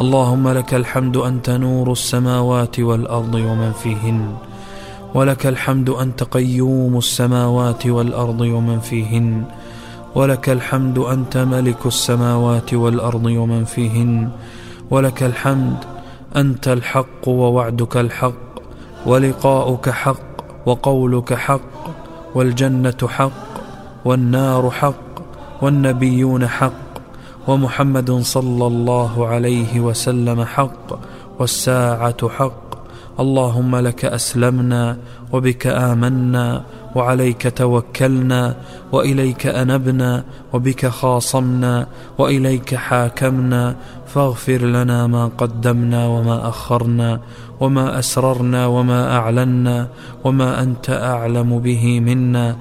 اللهم لك الحمد أنت نور السماوات والأرض ومن فيهن. ولك الحمد أنت قيوم السماوات والأرض ومن فيهن. ولك الحمد أنت ملك السماوات والأرض ومن فيهن. ولك الحمد أنت الحق ووعدك الحق. ولقاؤك حق وقولك حق. والجنة حق والنار حق والنبيون حق. ومحمد صلى الله عليه وسلم حق والساعة حق. اللهم لك أسلمنا وبك آمنا وعليك توكلنا وإليك أنبنا وبك خاصمنا وإليك حاكمنا. فاغفر لنا ما قدمنا وما أخرنا وما أسررنا وما أعلنا وما أنت أعلم به منا.